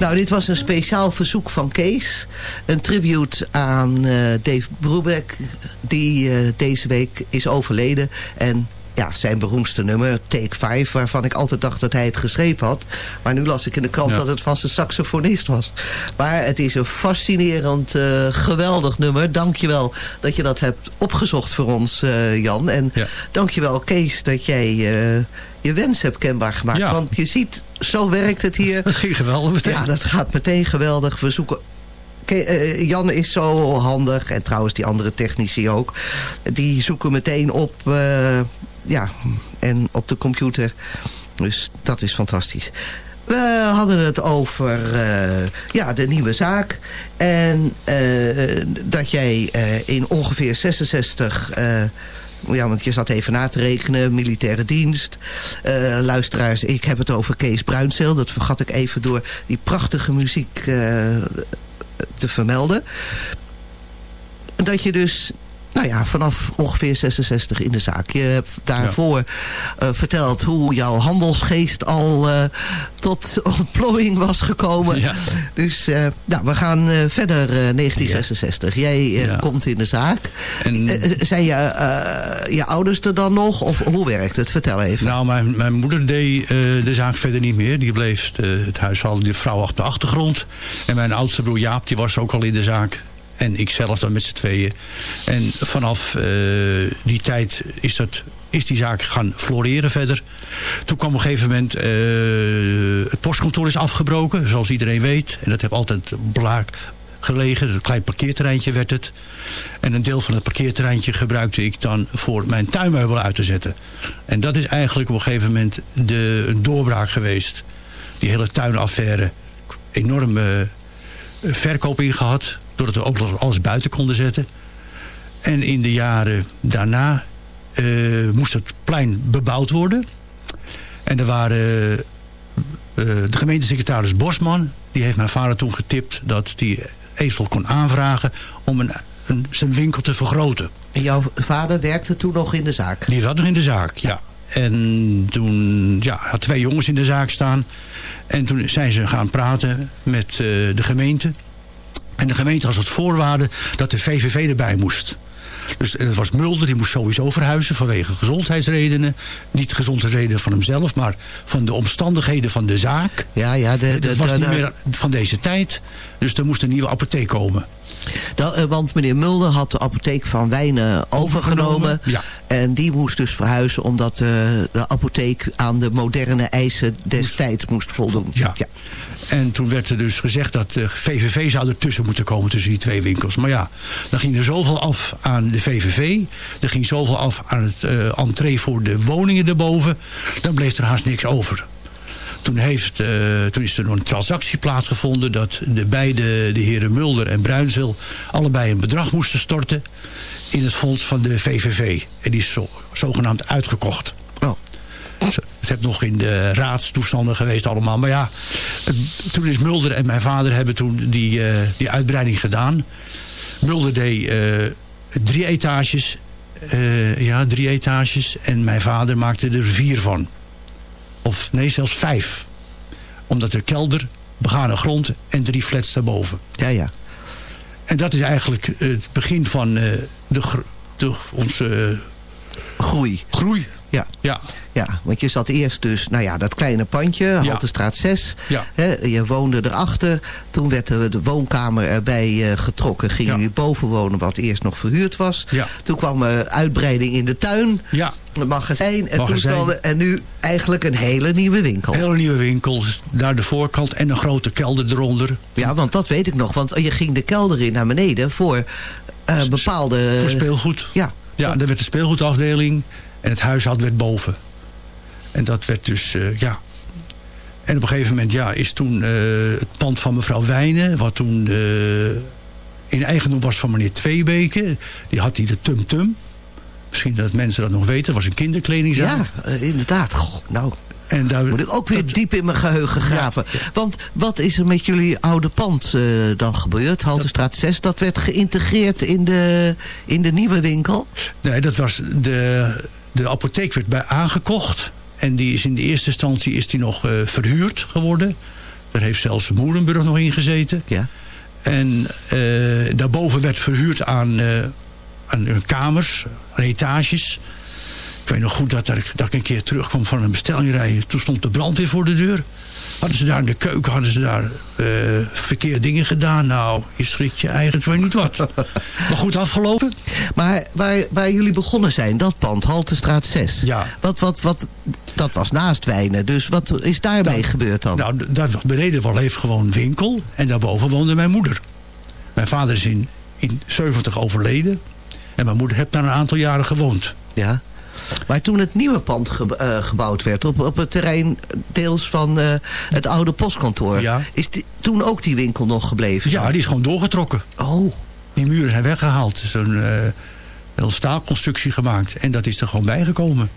Nou, dit was een speciaal verzoek van Kees. Een tribute aan eh, Dave Brubeck, die eh, deze week is overleden. En ja, zijn beroemdste nummer, Take 5, waarvan ik altijd dacht dat hij het geschreven had. Maar nu las ik in de krant Ja. dat het van zijn saxofonist was. Maar het is een fascinerend, eh, geweldig nummer. Dankjewel dat je dat hebt opgezocht voor ons, Jan. En Ja. dankjewel, Kees, dat jij je wens hebt kenbaar gemaakt. Ja. Want je ziet, zo werkt het hier. Dat ging geweldig meteen. Ja, dat gaat meteen geweldig. We zoeken... Ke- eh, Jan is zo handig. En trouwens die andere technici ook. Die zoeken meteen op... eh, ja, en op de computer. Dus dat is fantastisch. We hadden het over eh, ja, de nieuwe zaak. En eh, dat jij eh, in ongeveer 66... ja, want je zat even na te rekenen. Militaire dienst. Eh, luisteraars, ik heb het over Kees Bruinzeel. Dat vergat ik even door die prachtige muziek eh, te vermelden. Dat je dus nou ja, vanaf ongeveer 66 in de zaak. Je hebt daarvoor eh, verteld hoe jouw handelsgeest al eh, tot ontplooiing was gekomen. Ja. Dus eh, nou, we gaan verder eh, 1966. Jij Ja. komt in de zaak. En- zijn je, je ouders er dan nog? Of hoe werkt het? Vertel even. Nou, mijn, mijn moeder deed de zaak verder niet meer. Die bleef het huishouden, die vrouw achter de achtergrond. En mijn oudste broer Jaap, die was ook al in de zaak. En ik zelf dan met z'n tweeën. En vanaf eh, die tijd is, dat, is die zaak gaan floreren verder. Toen kwam op een gegeven moment... eh, het postkantoor is afgebroken, zoals iedereen weet. En dat heeft altijd blaak gelegen. Een klein parkeerterreintje werd het. En een deel van het parkeerterreintje gebruikte ik dan voor mijn tuinmeubel uit te zetten. En dat is eigenlijk op een gegeven moment de doorbraak geweest. Die hele tuinaffaire. Enorme eh, verkoop ingehad. Doordat we ook alles buiten konden zetten. En in de jaren daarna eh, moest het plein bebouwd worden. En er waren eh, de gemeentesecretaris Bosman. Die heeft mijn vader toen getipt dat hij eventueel kon aanvragen om een, een, zijn winkel te vergroten. En jouw vader werkte toen nog in de zaak? Die zat nog in de zaak, ja. En toen ja, had twee jongens in de zaak staan. En toen zijn ze gaan praten met de gemeente. En de gemeente had als voorwaarde dat de VVV erbij moest. Dus het was Mulder, die moest sowieso verhuizen vanwege gezondheidsredenen. Niet gezondheidsredenen van hemzelf, maar van de omstandigheden van de zaak. Ja, ja. De, de, Het was de- niet de- meer van deze tijd. Dus er moest een nieuwe apotheek komen. Dat, eh, want meneer Mulder had de apotheek van Wijnen overgenomen. Ja. En die moest dus verhuizen omdat eh, de apotheek aan de moderne eisen destijds moest voldoen. Ja. En toen werd er dus gezegd dat de VVV zou ertussen moeten komen tussen die twee winkels. Maar ja, dan ging er zoveel af aan de VVV. Er ging zoveel af aan het eh entree voor de woningen erboven. Dan bleef er haast niks over. Toen, heeft, eh, toen is er nog een transactie plaatsgevonden... dat de beide, de heren Mulder en Bruinzeel... allebei een bedrag moesten storten... in het fonds van de VVV. En die is zo, zogenaamd uitgekocht. Oh. Het heeft nog in de raadstoestanden geweest allemaal. Maar ja, het- toen is Mulder en mijn vader hebben toen die, eh, die uitbreiding gedaan. Mulder deed eh, drie etages. eh, ja, drie etages. En mijn vader maakte er vier van. Of nee, zelfs vijf. Omdat er kelder, begane grond en drie flats daarboven. Ja, ja. En dat is eigenlijk het begin van de, de, onze Groei. groei. Ja. Ja, Ja, want je zat eerst dus, nou ja, dat kleine pandje, Haltestraat 6. Ja. Hè, je woonde erachter. Toen werd de, de woonkamer erbij eh, getrokken. Ging Ja. je boven wonen, wat eerst nog verhuurd was. Ja. Toen kwam er uitbreiding in de tuin. ja. Een magazijn en Magazijn. toestanden. En nu eigenlijk een hele nieuwe winkel. Hele nieuwe winkel, daar de voorkant en een grote kelder eronder. Ja, want dat weet ik nog. Want je ging de kelder in naar beneden voor eh, bepaalde... voor speelgoed. Ja, Ja, daar werd de speelgoedafdeling en het huishoud werd boven. En dat werd dus, eh, ja... En op een gegeven moment ja, is toen eh, het pand van mevrouw Wijnen... wat toen eh, in eigendom was van meneer Tweebeke... die had hij de Tum Tum. Misschien dat mensen dat nog weten. Het was een kinderkledingzaak. ja inderdaad. Goh, nou, En daar, moet ik ook weer dat- diep in mijn geheugen graven. Want wat is er met jullie oude pand dan gebeurd? Haltestraat 6, dat werd geïntegreerd in de, in de nieuwe winkel? Nee, dat was de, de apotheek werd bij aangekocht. En die is in de eerste instantie is die nog eh, verhuurd geworden. Daar heeft zelfs Moerenburg nog in gezeten. Ja. En eh, daarboven werd verhuurd aan, eh, aan hun kamers, aan etages. Ik weet nog goed dat, er, dat ik een keer terugkwam van een bestelling rijden. Toen stond de brandweer voor de deur. Hadden ze daar in de keuken hadden ze daar eh, verkeerde dingen gedaan. Nou, je schrikt je eigenlijk niet wat. maar goed afgelopen. Maar waar, waar jullie begonnen zijn, dat pand, Haltestraat 6. Ja. Wat, wat, wat, dat was naast Wijnen. Dus wat is daarmee Nou, gebeurd dan? Nou, daar beneden wel heeft gewoon een winkel. En daarboven woonde mijn moeder. Mijn vader is in, in 70 overleden. En mijn moeder heeft daar een aantal jaren gewoond. ja. Maar toen het nieuwe pand ge- eh, gebouwd werd... Op, op het terrein deels van eh, het oude postkantoor... Ja. is die, toen ook die winkel nog gebleven? Ja, die is gewoon doorgetrokken. Oh, Die muren zijn weggehaald. Er is een, eh, staalconstructie gemaakt. En dat is er gewoon bijgekomen.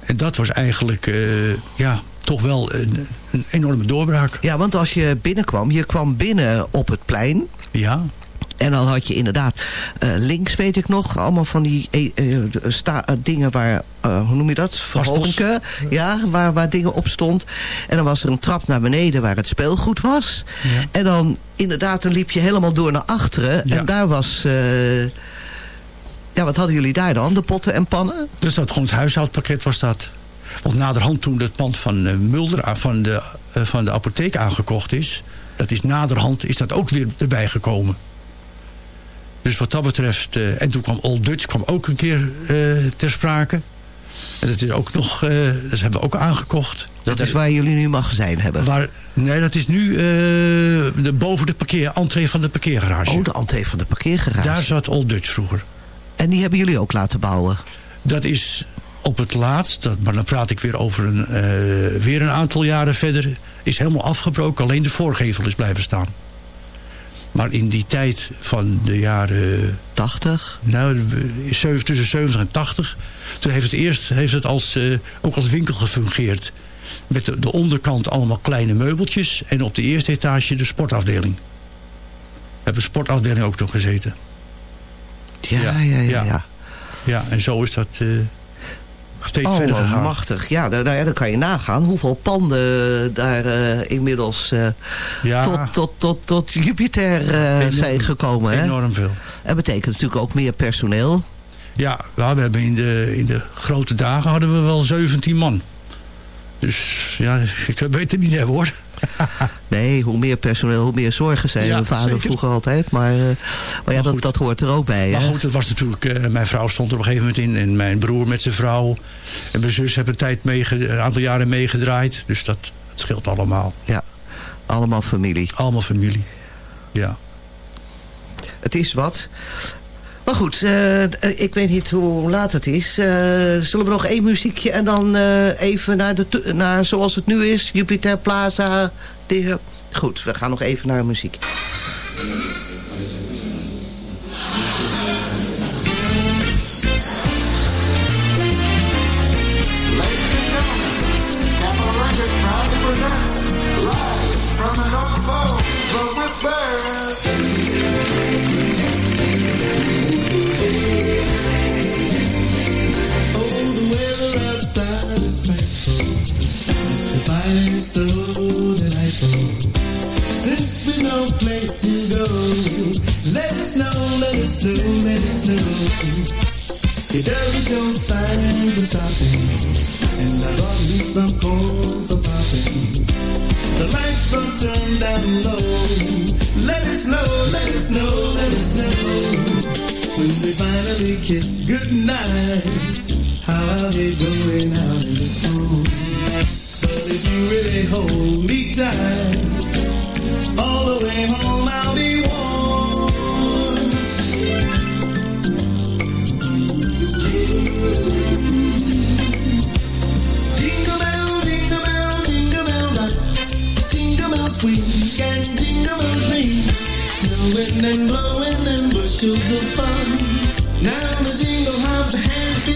En dat was eigenlijk ja, toch wel een, een enorme doorbraak. ja, want als je binnenkwam... je kwam binnen op het plein... Ja, En dan had je inderdaad eh, links, weet ik nog, allemaal van die eh, eh, sta, dingen waar, hoe noem je dat? Verhogen. Ja, waar, waar dingen op stond. En dan was er een trap naar beneden waar het speelgoed was. Ja. En dan inderdaad, dan liep je helemaal door naar achteren. Ja. En daar was... ja, wat hadden jullie daar dan? De potten en pannen? dus dat gewoon het huishoudpakket was dat. Want naderhand toen het pand van Mulder aan- van de, van de apotheek aangekocht is... dat is naderhand is dat ook weer erbij gekomen. Dus wat dat betreft... eh, en toen kwam Old Dutch kwam ook een keer eh, ter sprake. En dat is ook nog... eh, dat hebben we ook aangekocht. Dat is waar jullie nu een magazijn hebben. Waar, nee, dat is nu de, boven de parkeer, entree van de parkeergarage. Oh, de entree van de parkeergarage. Daar zat Old Dutch vroeger. En die hebben jullie ook laten bouwen? Dat is op het laatst, dat, maar dan praat ik weer over een, weer een aantal jaren verder... is helemaal afgebroken, alleen de voorgevel is blijven staan. Maar in die tijd van de jaren 80? nou, tussen 70 en 80... toen heeft het eerst heeft het als, eh, ook als winkel gefungeerd. Met de, de onderkant allemaal kleine meubeltjes... en op de eerste etage de sportafdeling. We hebben de sportafdeling ook nog gezeten. Ja, ja, Ja, ja. ja, ja. Ja, en zo is dat eh, steeds Oh, verder wat gegaan. machtig. Ja, daar, daar, daar kan je nagaan hoeveel panden daar eh, inmiddels eh, Ja, tot, tot, tot, tot Jupiter eh, Enorm. zijn gekomen. Hè? enorm veel. Dat betekent natuurlijk ook meer personeel. Ja, ja, we hebben in de, in de grote dagen hadden we wel 17 man. Dus ja, ik weet het niet hebben hoor. Nee, hoe meer personeel, hoe meer zorgen zijn. Ja, Mijn vader zeker. vroeger altijd. Maar, eh, maar ja, dat, dat hoort er ook bij. Maar hè? goed, het was natuurlijk, eh, mijn vrouw stond er op een gegeven moment in. En mijn broer met zijn vrouw. En mijn zus hebben een, tijd meege- een aantal jaren meegedraaid. Dus dat, het scheelt allemaal. Ja, allemaal familie. Allemaal familie. Ja. Het is wat. Maar goed, eh, ik weet niet hoe laat het is. Eh, zullen we nog één muziekje en dan eh, even naar, de, naar zoals het nu is? Jupiter Plaza. dingen. Goed, we gaan nog even naar muziek. Outside is frightful. The fire is so delightful. Since we've no place to go, let it snow, let it snow, let it snow. It doesn't show signs of stopping, and I brought me some corn for popping. The lights are turned down low. Let it snow, let it snow, let it snow. When we finally kiss goodnight, I'll going out in the. But if you really hold me tight, all the way home I'll be warm. Jingle bell, jingle bell, jingle bell rock. Jingle jingle ring. Snowing and blowing and bushels of fun. Now the jingle hop has begun.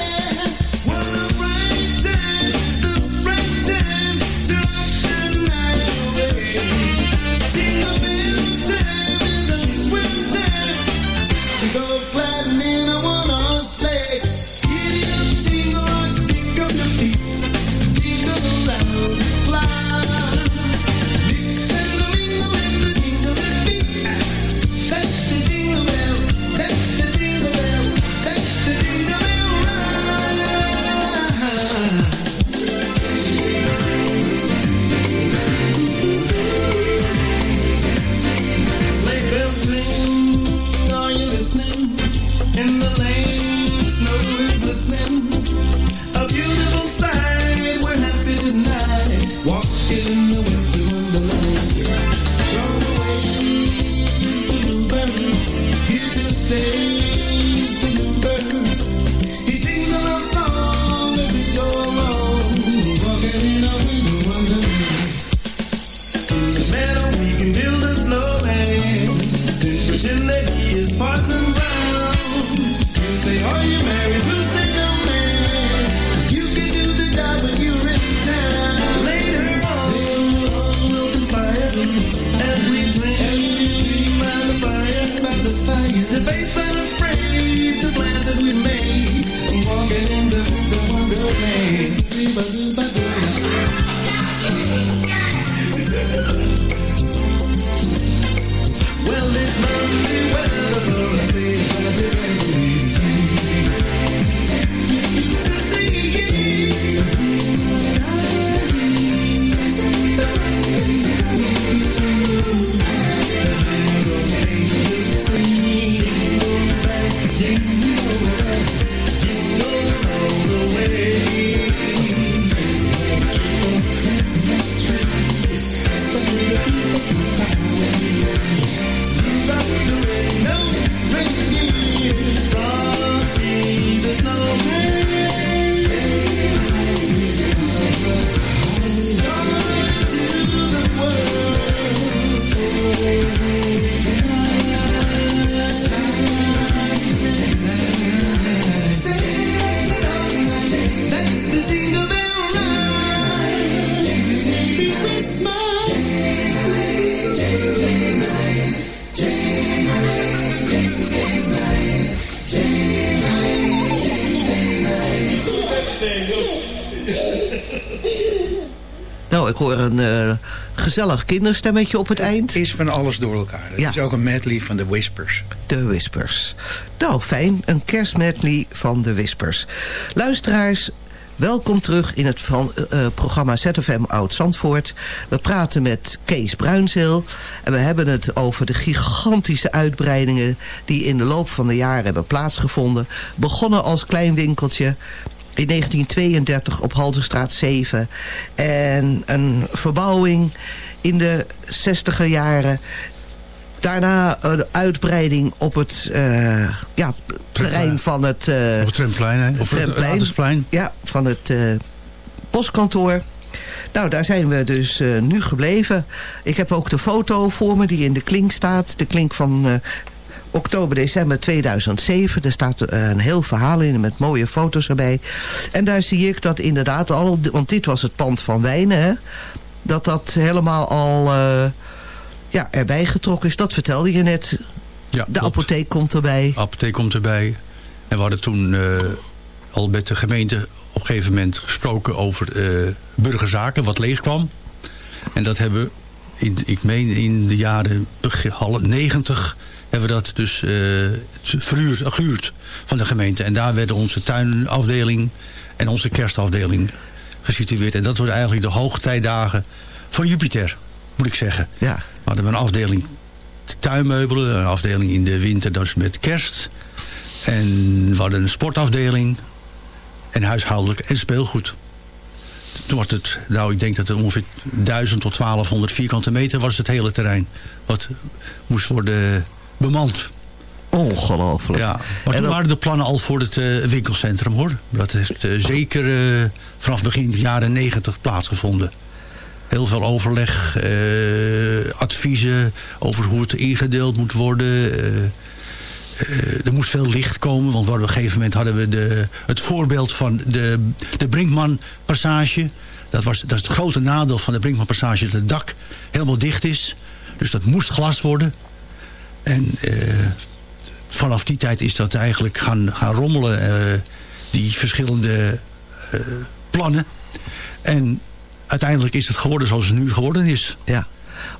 can do. Ik hoor een eh, gezellig kinderstemmetje op het eind. Het is van alles door elkaar. Het Ja. is ook een medley van de Whispers. De Whispers. Nou, fijn. Een kerstmedley van de Whispers. Luisteraars, welkom terug in het van, eh, eh, programma ZFM Oud-Zandvoort. We praten met Kees Bruinzeel. En we hebben het over de gigantische uitbreidingen... die in de loop van de jaren hebben plaatsgevonden. Begonnen als klein winkeltje... In 1932 op Halterstraat 7. En een verbouwing in de 60er jaren. Daarna eh, de uitbreiding op het eh, ja, terrein van het... eh, Op het Tremplein, hè? Of het. Ja, van het eh, postkantoor. Nou, daar zijn we dus eh, nu gebleven. Ik heb ook de foto voor me die in de klink staat. De klink van eh, oktober, december 2007. Er staat een heel verhaal in met mooie foto's erbij. En daar zie ik dat inderdaad al... Want dit was het pand van Wijnen, hè? Dat dat helemaal al eh, ja, erbij getrokken is. Dat vertelde je net. Ja, De klopt. apotheek komt erbij. apotheek komt erbij. En we hadden toen eh, al met de gemeente op een gegeven moment gesproken over eh, burgerzaken, wat leeg kwam. En dat hebben we, in, ik meen in de jaren begin, half 90, hebben we dat dus eh, verhuurd, gehuurd van de gemeente. En daar werden onze tuinafdeling en onze kerstafdeling gesitueerd. En dat worden eigenlijk de hoogtijdagen van Jupiter, moet ik zeggen. Ja. We hadden een afdeling tuinmeubelen, een afdeling in de winter dus met kerst. En we hadden een sportafdeling en huishoudelijk en speelgoed. Toen was het, nou ik denk dat het ongeveer 1000 tot 1200 vierkante meter was het hele terrein. Wat moest worden bemand. Ongelooflijk. Ja, maar En toen dat- waren de plannen al voor het eh, winkelcentrum hoor. Dat heeft eh, zeker eh, vanaf begin jaren 90 plaatsgevonden. Heel veel overleg, adviezen over hoe het ingedeeld moet worden. er moest veel licht komen, want op een gegeven moment hadden we de, het voorbeeld van de, de Brinkman-passage. Dat, was, dat is het grote nadeel van de Brinkman-passage, dat het dak helemaal dicht is. Dus dat moest glas worden. En eh, vanaf die tijd is dat eigenlijk gaan, gaan rommelen, eh, die verschillende eh, plannen. En uiteindelijk is het geworden zoals het nu geworden is. Ja.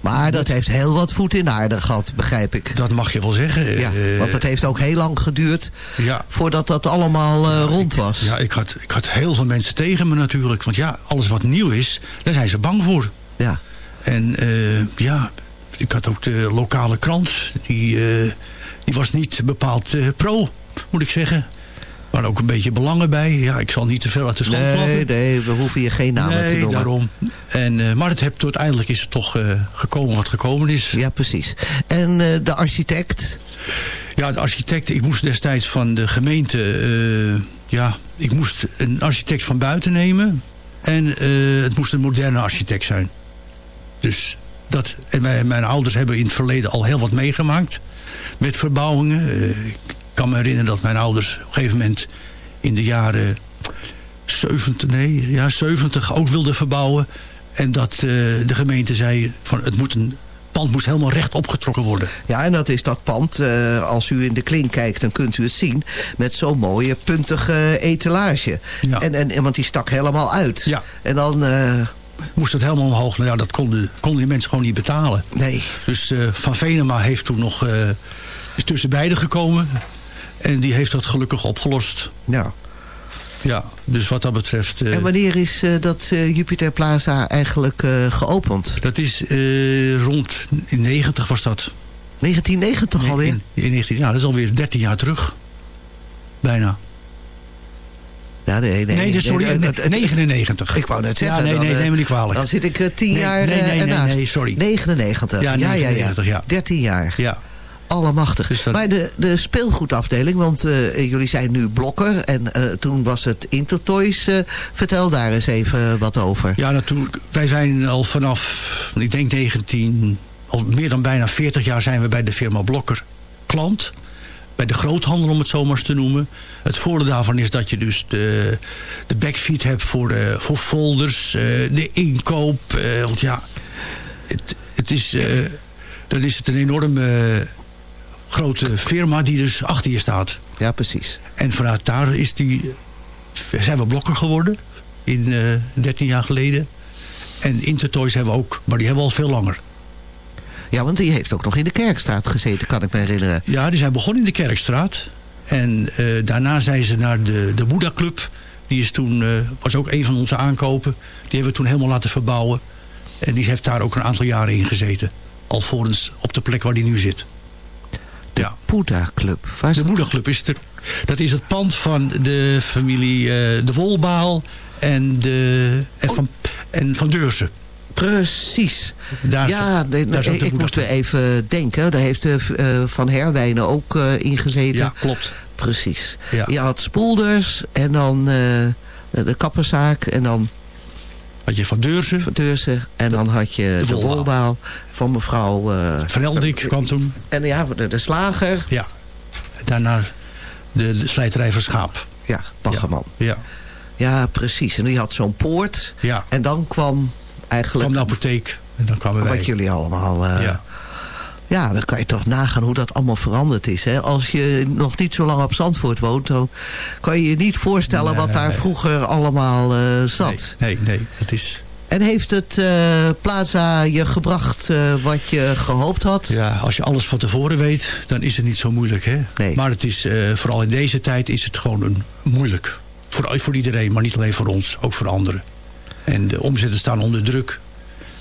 Maar dat heeft heel wat voet in de aarde gehad, begrijp ik. Dat mag je wel zeggen. Ja, want het heeft ook heel lang geduurd ja, voordat dat allemaal eh, rond was. ja ik, had, ik had heel veel mensen tegen me natuurlijk. Want ja, alles wat nieuw is, daar zijn ze bang voor. Ja. En ja, ik had ook de lokale krant. Die, eh, die was niet bepaald eh, pro, moet ik zeggen. Waren ook een beetje belangen bij. Ja, ik zal niet te veel uit de stand Nee, nee, we hoeven hier geen namen te noemen. daarom. En, eh, maar het heb, uiteindelijk is het toch gekomen wat gekomen is. Ja, precies. En de architect? Ja, de architect, ik moest destijds van de gemeente... ja, ik moest een architect van buiten nemen. En het moest een moderne architect zijn. Dus dat... En mijn, mijn ouders hebben in het verleden al heel wat meegemaakt. Met verbouwingen. Eh, ik kan me herinneren dat mijn ouders op een gegeven moment in de jaren 70, nee, ja, 70 ook wilden verbouwen. En dat eh, de gemeente zei van het moet een pand moest helemaal recht opgetrokken worden. Ja, en dat is dat pand, eh, als u in de klink kijkt, dan kunt u het zien... met zo'n mooie puntige etalage. Ja. En, en, want die stak helemaal uit. Ja. En dan... Moest het helemaal omhoog. Nou ja, dat konden, konden die mensen gewoon niet betalen. nee, Dus eh, Van Venema heeft toen nog, eh, is tussen beiden gekomen. En die heeft dat gelukkig opgelost. nou. Ja, dus wat dat betreft... eh, En wanneer is dat eh, Jupiter Plaza eigenlijk geopend? dat is rond in 90 was dat. 1990 alweer? In, in 19, ja, dat is alweer 13 jaar terug. Bijna. Ja, nee, nee. Nee, dus sorry, nee, nee, het- het- 99. Ik wou net zeggen. Ja, nee, dan, nee, eh, neem me niet kwalijk. Dan zit ik eh, tien Nee, jaar nee, eh, nee, nee, ernaast. nee, sorry. 99. Ja, Ja, ja, ja. 99, ja. 13 jaar. Ja, Allemachtig. Dus dat- Maar de, de speelgoedafdeling, want eh, jullie zijn nu blokker en eh, toen was het Intertoys. eh, vertel daar eens even wat over. ja natuurlijk. Wij zijn al vanaf, ik denk 19, al meer dan bijna 40 jaar zijn we bij de firma Blokker klant. Bij de groothandel, om het zo maar eens te noemen. Het voordeel daarvan is dat je dus de, de backfeed hebt voor, eh, voor folders, eh, de inkoop. eh, want ja, het, het is, dan is het een enorme grote firma die dus achter je staat. Ja, precies. En vanuit daar is die, zijn we blokker geworden. In eh 13 jaar geleden. En Intertoys hebben we ook. Maar die hebben we al veel langer. Ja, want die heeft ook nog in de Kerkstraat gezeten, kan ik me herinneren. Ja, die zijn begonnen in de Kerkstraat. En eh, daarna zijn ze naar de, de Boeddha Club. Die is toen, eh, was ook een van onze aankopen. Die hebben we toen helemaal laten verbouwen. En die heeft daar ook een aantal jaren in gezeten. Alvorens op de plek waar die nu zit. Ja. Boeddha Club. Waar De? Boeddha Club is, de, dat is het pand van de familie eh, De Wolbaal en, de, en, van, en van Deursen. Precies. Daar, ja, daar ik, moest weer even denken. Daar heeft eh, eh, Van Herwijnen ook eh in gezeten. Ja, klopt. Precies. Ja. Je had Spoelders en dan de kapperszaak en dan Had je van Deursen, Van Deursen. En dan had je de de, Wolbaal. van mevrouw... Van Eldik kwam toen. en ja, de, de slager. Ja. Daarna de, de slijterij van Schaap. Ja, Baggerman. Ja. Ja, precies. En die had zo'n poort. Ja. En dan kwam eigenlijk kwam de apotheek en dan kwamen wij. wat jullie allemaal... eh, Ja. Ja, dan kan je toch nagaan hoe dat allemaal veranderd is. Hè? Als je nog niet zo lang op Zandvoort woont... dan kan je je niet voorstellen wat daar Nee. vroeger allemaal eh, zat. Nee, nee, nee. Het is, En heeft het eh, Plaza je gebracht wat je gehoopt had? ja, als je alles van tevoren weet, dan is het niet zo moeilijk. Hè? Nee. Maar het is, vooral in deze tijd is het gewoon een, moeilijk. Voor, voor iedereen, maar niet alleen voor ons, ook voor anderen. En de omzetten staan onder druk.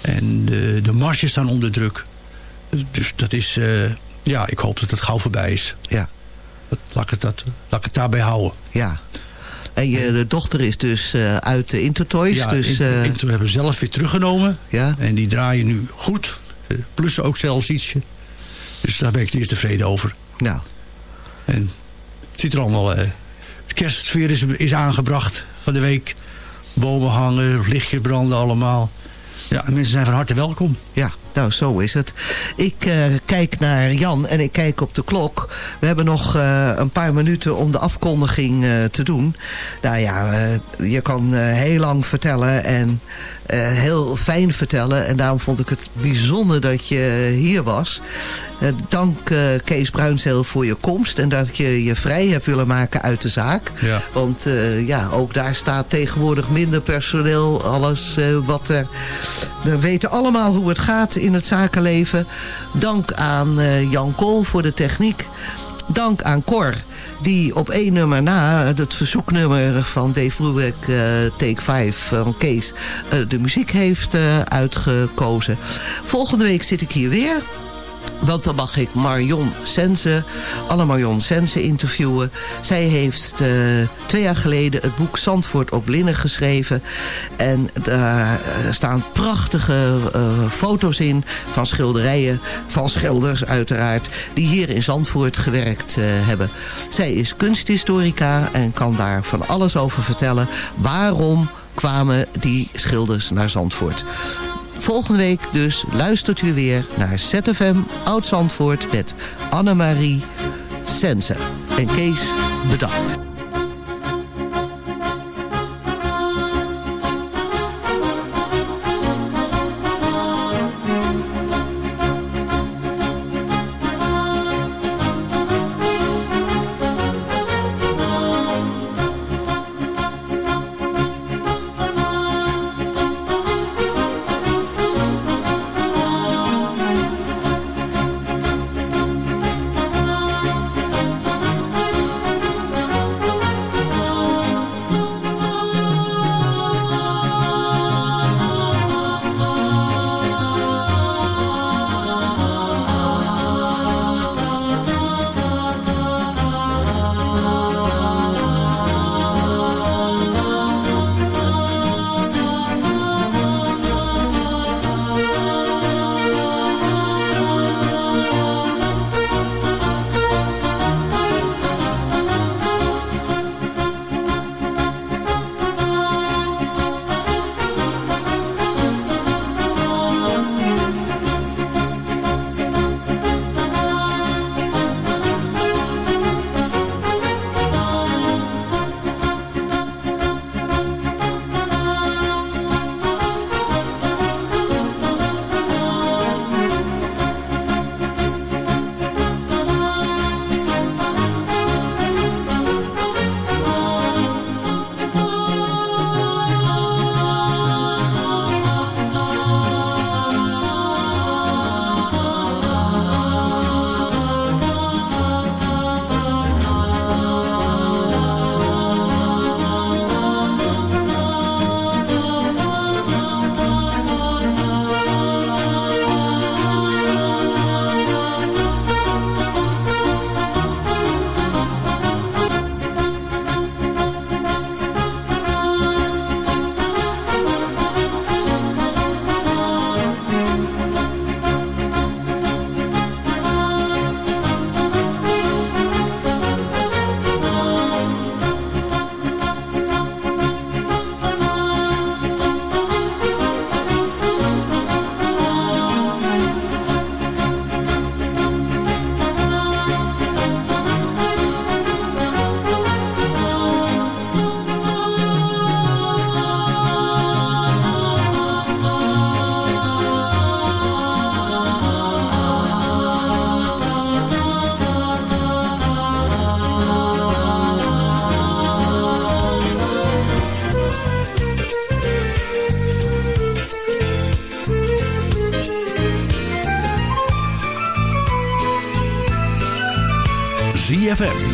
En de, de marges staan onder druk. Dus dat is, eh, ja, ik hoop dat het gauw voorbij is. Ja. Laat ik het, dat, laat ik het daarbij houden. Ja. En je de dochter is dus eh, uit de Intertoys. ja, dus, Inter- eh, Inter hebben we zelf weer teruggenomen. ja. En die draaien nu goed. Plussen ook zelfs ietsje. Dus daar ben ik zeer tevreden over. Nou, En het ziet er allemaal... de kerstsfeer is, is aangebracht van de week. Bomen hangen, lichtjes branden allemaal. Ja, en mensen zijn van harte welkom. ja, nou zo is het. Ik eh, kijk naar Jan en ik kijk op de klok. We hebben nog eh, een paar minuten om de afkondiging eh, te doen. Nou ja, je kan heel lang vertellen en heel fijn vertellen. En daarom vond ik het bijzonder dat je hier was. Eh, dank eh, Kees Bruinzeel voor je komst en dat je je vrij hebt willen maken uit de zaak. Ja. Want eh, ja, ook daar staat tegenwoordig minder personeel, alles eh, wat er... We weten allemaal hoe het gaat in het zakenleven. Dank aan eh, Jan Kool voor de techniek. Dank aan Cor, die op één nummer na, het verzoeknummer van Dave Brubeck, eh, Take 5 van Kees, eh, de muziek heeft eh, uitgekozen. Volgende week zit ik hier weer. Want dan mag ik Marion Sense, Anne Marion Sense interviewen. Zij heeft eh, twee jaar geleden het boek Zandvoort op Linnen geschreven. En daar eh, staan prachtige eh, foto's in van schilderijen, van schilders uiteraard, die hier in Zandvoort gewerkt hebben. Zij is kunsthistorica en kan daar van alles over vertellen. Waarom kwamen die schilders naar Zandvoort? Volgende week dus luistert u weer naar ZFM Oud-Zandvoort met Annemarie Sense. En Kees, bedankt.